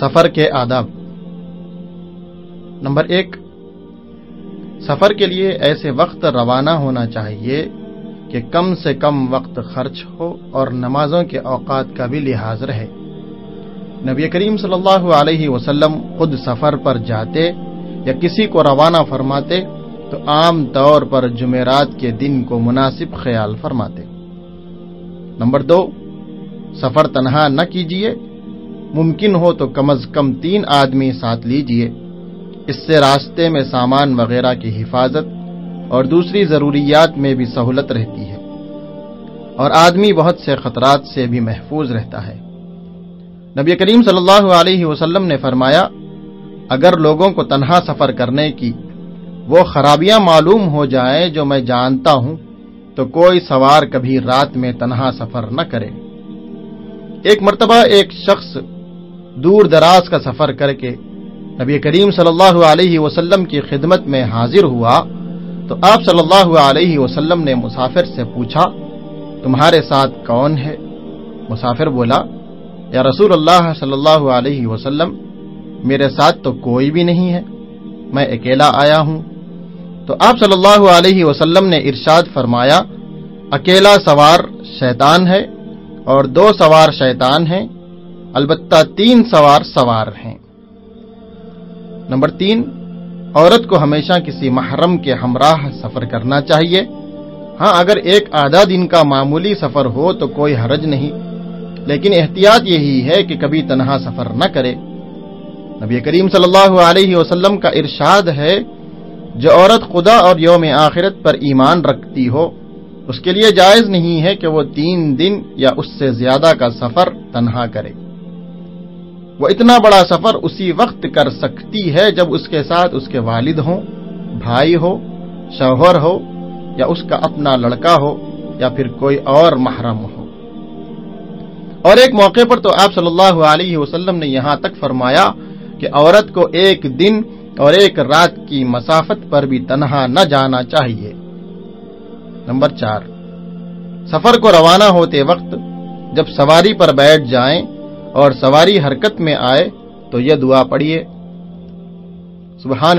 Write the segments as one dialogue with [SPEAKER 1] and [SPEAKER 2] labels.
[SPEAKER 1] سفر کے آداب۔ نمبر ایک، سفر کے لیے ایسے وقت روانہ ہونا چاہیے کہ کم سے کم وقت خرچ ہو اور نمازوں کے اوقات کا بھی لحاظ رہے۔ نبی کریم صلی اللہ علیہ وسلم خود سفر پر جاتے یا کسی کو روانہ فرماتے تو عام طور پر جمعرات کے دن کو مناسب خیال فرماتے۔ نمبر دو، سفر تنہا نہ کیجیے ممکن ہو تو کم از کم تین آدمی ساتھ لیجیے اس سے راستے میں سامان وغیرہ کی حفاظت اور دوسری ضروریات میں بھی سہولت رہتی ہے۔ اور آدمی بہت سے خطرات سے بھی محفوظ رہتا ہے۔ نبی کریم صلی اللہ علیہ وسلم نے فرمایا، اگر لوگوں کو تنہا سفر کرنے کی وہ خرابیاں معلوم ہو جائیں جو میں جانتا ہوں، تو کوئی سوار کبھی رات میں تنہا سفر نہ کرے۔ ایک مرتبہ ایک شخص دور دراز کا سفر کر کے نبی کریم صلی اللہ علیہ وسلم کی خدمت میں حاضر ہوا، تو آپ صلی اللہ علیہ وسلم نے مسافر سے پوچھا، تمہارے ساتھ کون ہے؟ مسافر بولا، یا رسول اللہ صلی اللہ علیہ وسلم، میرے ساتھ تو کوئی بھی نہیں ہے، میں اکیلا آیا ہوں۔ تو آپ صلی اللہ علیہ وسلم نے ارشاد فرمایا، اکیلا سوار شیطان ہے اور دو سوار شیطان ہیں۔ البتہ تین سوار سوار ہیں نمبر تین، عورت کو ہمیشہ کسی محرم کے ہمراہ سفر کرنا چاہیے۔ ہاں اگر ایک آدھا دن کا معمولی سفر ہو تو کوئی حرج نہیں، لیکن احتیاط یہی ہے کہ کبھی تنہا سفر نہ کرے۔ نبی کریم صلی اللہ علیہ وسلم کا ارشاد ہے، جو عورت خدا اور یوم آخرت پر ایمان رکھتی ہو، اس کے لیے جائز نہیں ہے کہ وہ تین دن یا اس سے زیادہ کا سفر تنہا کرے۔ وہ اتنا بڑا سفر اسی وقت کر سکتی ہے جب اس کے ساتھ اس کے والد ہوں، بھائی ہو، شوہر ہو، یا اس کا اپنا لڑکا ہو، یا پھر کوئی اور محرم ہو۔ اور ایک موقع پر تو آپ صلی اللہ علیہ وسلم نے یہاں تک فرمایا کہ عورت کو ایک دن اور ایک رات کی مسافت پر بھی تنہا نہ جانا چاہیے۔ نمبر چار، سفر کو روانہ ہوتے وقت جب سواری پر بیٹھ جائیں اور سواری حرکت میں آئے تو یہ دعا پڑھئے سبحان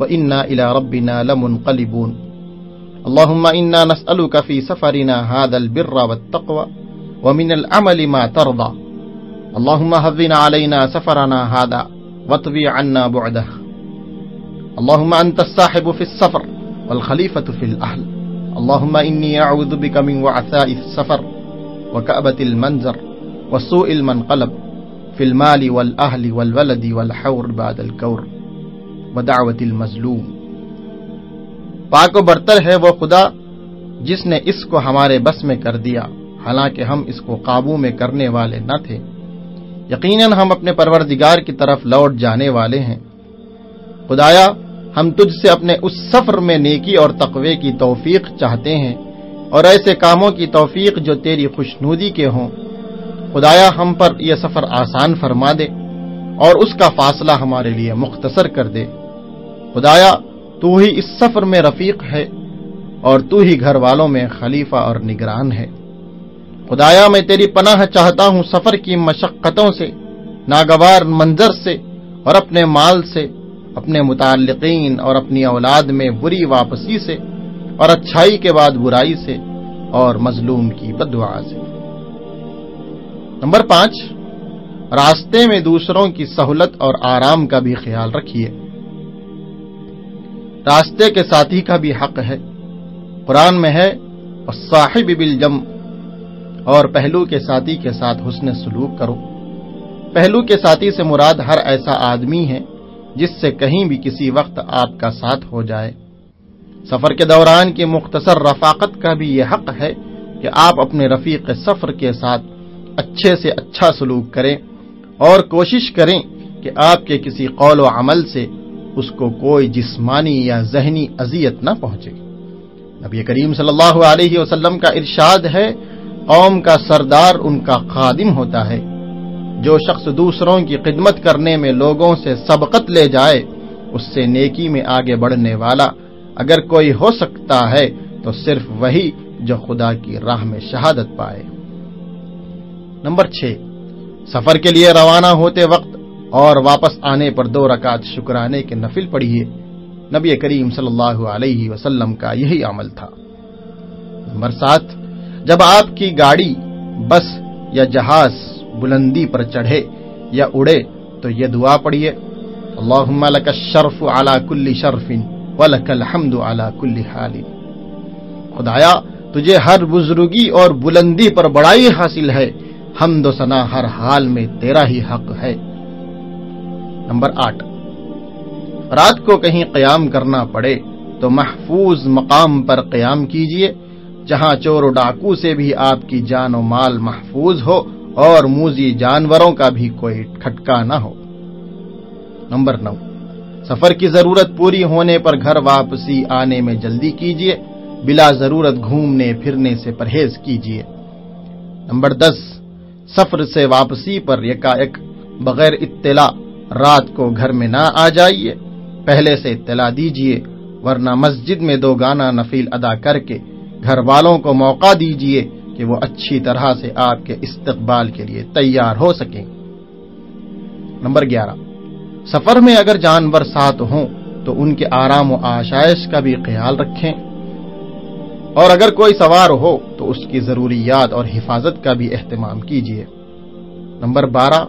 [SPEAKER 1] وإنا إلى ربنا لمنقلبون اللهم إنا نسألك في سفرنا هذا البر والتقوى ومن العمل ما ترضى اللهم هذن علينا سفرنا هذا واتبي عنا بعده اللهم أنت الصاحب في السفر والخليفة في الأهل اللهم إني أعوذ بك من وعثاء السفر وكأبة المنزر وسوء المنقلب في المال والأهل والولد والحور بعد الكور ودعوة المظلوم۔ پاک و برتر ہے وہ خدا جس نے اس کو ہمارے بس میں کر دیا، حالانکہ ہم اس کو قابو میں کرنے والے نہ تھے۔ یقیناً ہم اپنے پروردگار کی طرف لوٹ جانے والے ہیں۔ خدایا، ہم تجھ سے اپنے اس سفر میں نیکی اور تقوی کی توفیق چاہتے ہیں۔ اور ایسے کاموں کی توفیق جو تیری خوشنودی کے ہوں۔ خدایا ہم پر یہ سفر آسان فرما دے اور اس کا فاصلہ ہمارے لیے مختصر کر دے۔ خدایا، تو ہی اس سفر میں رفیق ہے اور تو ہی گھر والوں میں خلیفہ اور نگران ہے۔ خدایا، میں تیری پناہ چاہتا ہوں سفر کی مشقتوں سے، ناگوار منظر سے اور اپنے مال سے، اپنے متعلقین اور اپنی اولاد میں بری واپسی سے۔ اور اچھائی کے بعد برائی سے اور مظلوم کی بدعا سے۔ نمبر پانچ، راستے میں دوسروں کی سہولت اور آرام کا بھی خیال رکھیے۔ راستے کے ساتھی کا بھی حق ہے۔ قرآن میں ہے اور صاحب بالجم اور پہلو کے ساتھی کے ساتھ حسن سلوک کرو۔ پہلو کے ساتھی سے مراد ہر ایسا آدمی ہے جس سے کہیں بھی کسی وقت آپ کا ساتھ ہو جائے۔ سفر کے دوران کی مختصر رفاقت کا بھی یہ حق ہے کہ آپ اپنے رفیق سفر کے ساتھ اچھے سے اچھا سلوک کریں اور کوشش کریں کہ آپ کے کسی قول و عمل سے اس کو کوئی جسمانی یا ذہنی اذیت نہ پہنچے۔ نبی کریم صلی اللہ علیہ وسلم کا ارشاد ہے، قوم کا سردار ان کا خادم ہوتا ہے۔ جو شخص دوسروں کی خدمت کرنے میں لوگوں سے سبقت لے جائے، اس سے نیکی میں آگے بڑھنے والا اگر کوئی ہو سکتا ہے تو صرف وہی جو خدا کی راہ میں شہادت پائے۔ نمبر چھ، سفر کے لیے روانہ ہوتے وقت اور واپس آنے پر دو رکعت شکرانے کے نفل پڑھیے۔ نبی کریم صلی اللہ علیہ وسلم کا یہی عمل تھا۔ نمبر سات، جب آپ کی گاڑی، بس یا جہاز بلندی پر چڑھے یا اڑے تو یہ دعا پڑھیے، اللہم لک الشرف علی کل شرف۔ ولک الحمد علی کل حال. خدایا، تجھے ہر بزرگی اور بلندی پر بڑائی حاصل ہے، حمد و ثنا ہر حال میں تیرا ہی حق ہے. نمبر آٹھ. رات کو کہیں قیام کرنا پڑے تو محفوظ مقام پر قیام کیجیے جہاں چور و ڈاکو سے بھی آپ کی جان و مال محفوظ ہو اور موزی جانوروں کا بھی کوئی کھٹکا نہ ہو. نمبر نو. سفر کی ضرورت پوری ہونے پر گھر واپسی آنے میں جلدی کیجیے بلا ضرورت گھومنے پھرنے سے پرہیز کیجیے نمبر دس، سفر سے واپسی پر یکایک بغیر اطلاع رات کو گھر میں نہ آ جائیے۔ پہلے سے اطلاع دیجیے ورنہ مسجد میں دو گانا نفیل ادا کر کے گھر والوں کو موقع دیجیے کہ وہ اچھی طرح سے آپ کے استقبال کے لیے تیار ہو سکیں۔ نمبر گیارہ سفر میں اگر جانور ساتھ ہوں تو ان کے آرام و آشائش کا بھی خیال رکھیں۔ اور اگر کوئی سوار ہو تو اس کی ضروریات اور حفاظت کا بھی اہتمام کیجیے نمبر بارہ،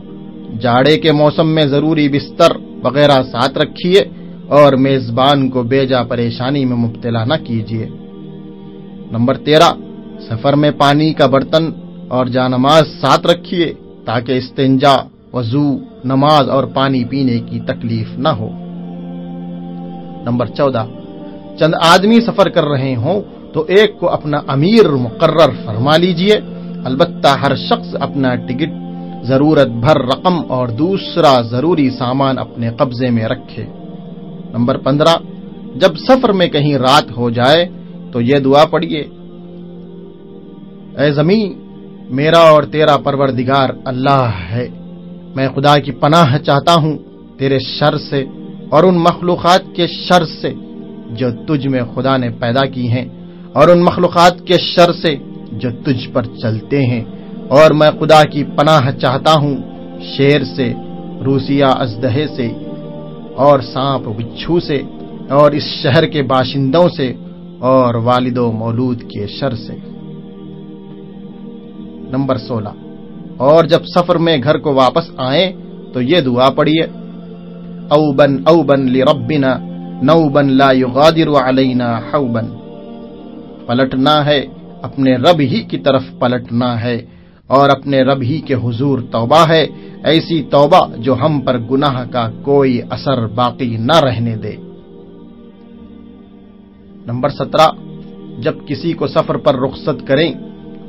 [SPEAKER 1] جاڑے کے موسم میں ضروری بستر وغیرہ ساتھ رکھیے اور میزبان کو بیجا پریشانی میں مبتلا نہ کیجیے نمبر تیرہ، سفر میں پانی کا برتن اور جانماز ساتھ رکھیے تاکہ استنجا، وضو نماز اور پانی پینے کی تکلیف نہ ہو۔ نمبر چودہ، چند آدمی سفر کر رہے ہوں تو ایک کو اپنا امیر مقرر فرما لیجیے۔ البتہ ہر شخص اپنا ٹکٹ، ضرورت بھر رقم اور دوسرا ضروری سامان اپنے قبضے میں رکھے۔ نمبر پندرہ، جب سفر میں کہیں رات ہو جائے تو یہ دعا پڑھیے۔ اے زمین، میرا اور تیرا پروردگار اللہ ہے۔ میں خدا کی پناہ چاہتا ہوں تیرے شر سے اور ان مخلوقات کے شر سے جو تجھ میں خدا نے پیدا کی ہیں اور ان مخلوقات کے شر سے جو تجھ پر چلتے ہیں اور میں خدا کی پناہ چاہتا ہوں شیر سے روسیا ازدہے سے اور سانپ بچھو سے اور اس شہر کے باشندوں سے اور والد و مولود کے شر سے۔ نمبر سولہ۔ اور جب سفر میں گھر کو واپس آئیں تو یہ دعا پڑھیے او بن او بن لی ربنا نو بن لا یغادر علینا حوبن. پلٹنا ہے، اپنے رب ہی کی طرف پلٹنا ہے، اور اپنے رب ہی کے حضور توبہ ہے، ایسی توبہ جو ہم پر گناہ کا کوئی اثر باقی نہ رہنے دے۔ نمبر سترہ، جب کسی کو سفر پر رخصت کریں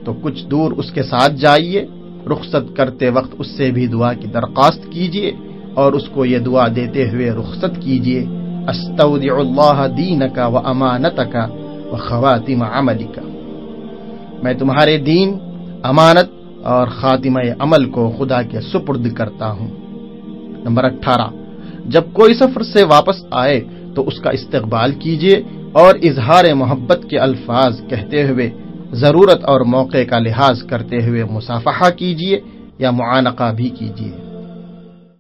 [SPEAKER 1] تو کچھ دور اس کے ساتھ جائیے۔ رخصت کرتے وقت اس سے بھی دعا کی درخواست کیجیے اور اس کو یہ دعا دیتے ہوئے رخصت کیجیے استودع اللہ دین کا و امانت کا و خواتم عملی کا میں تمہارے دین، امانت اور خاتمہ عمل کو خدا کے سپرد کرتا ہوں۔ نمبر اٹھارہ، جب کوئی سفر سے واپس آئے تو اس کا استقبال کیجیے اور اظہار محبت کے الفاظ کہتے ہوئے ضرورت اور موقع کا لحاظ کرتے ہوئے مصافحہ کیجیے یا معانقہ بھی کیجیے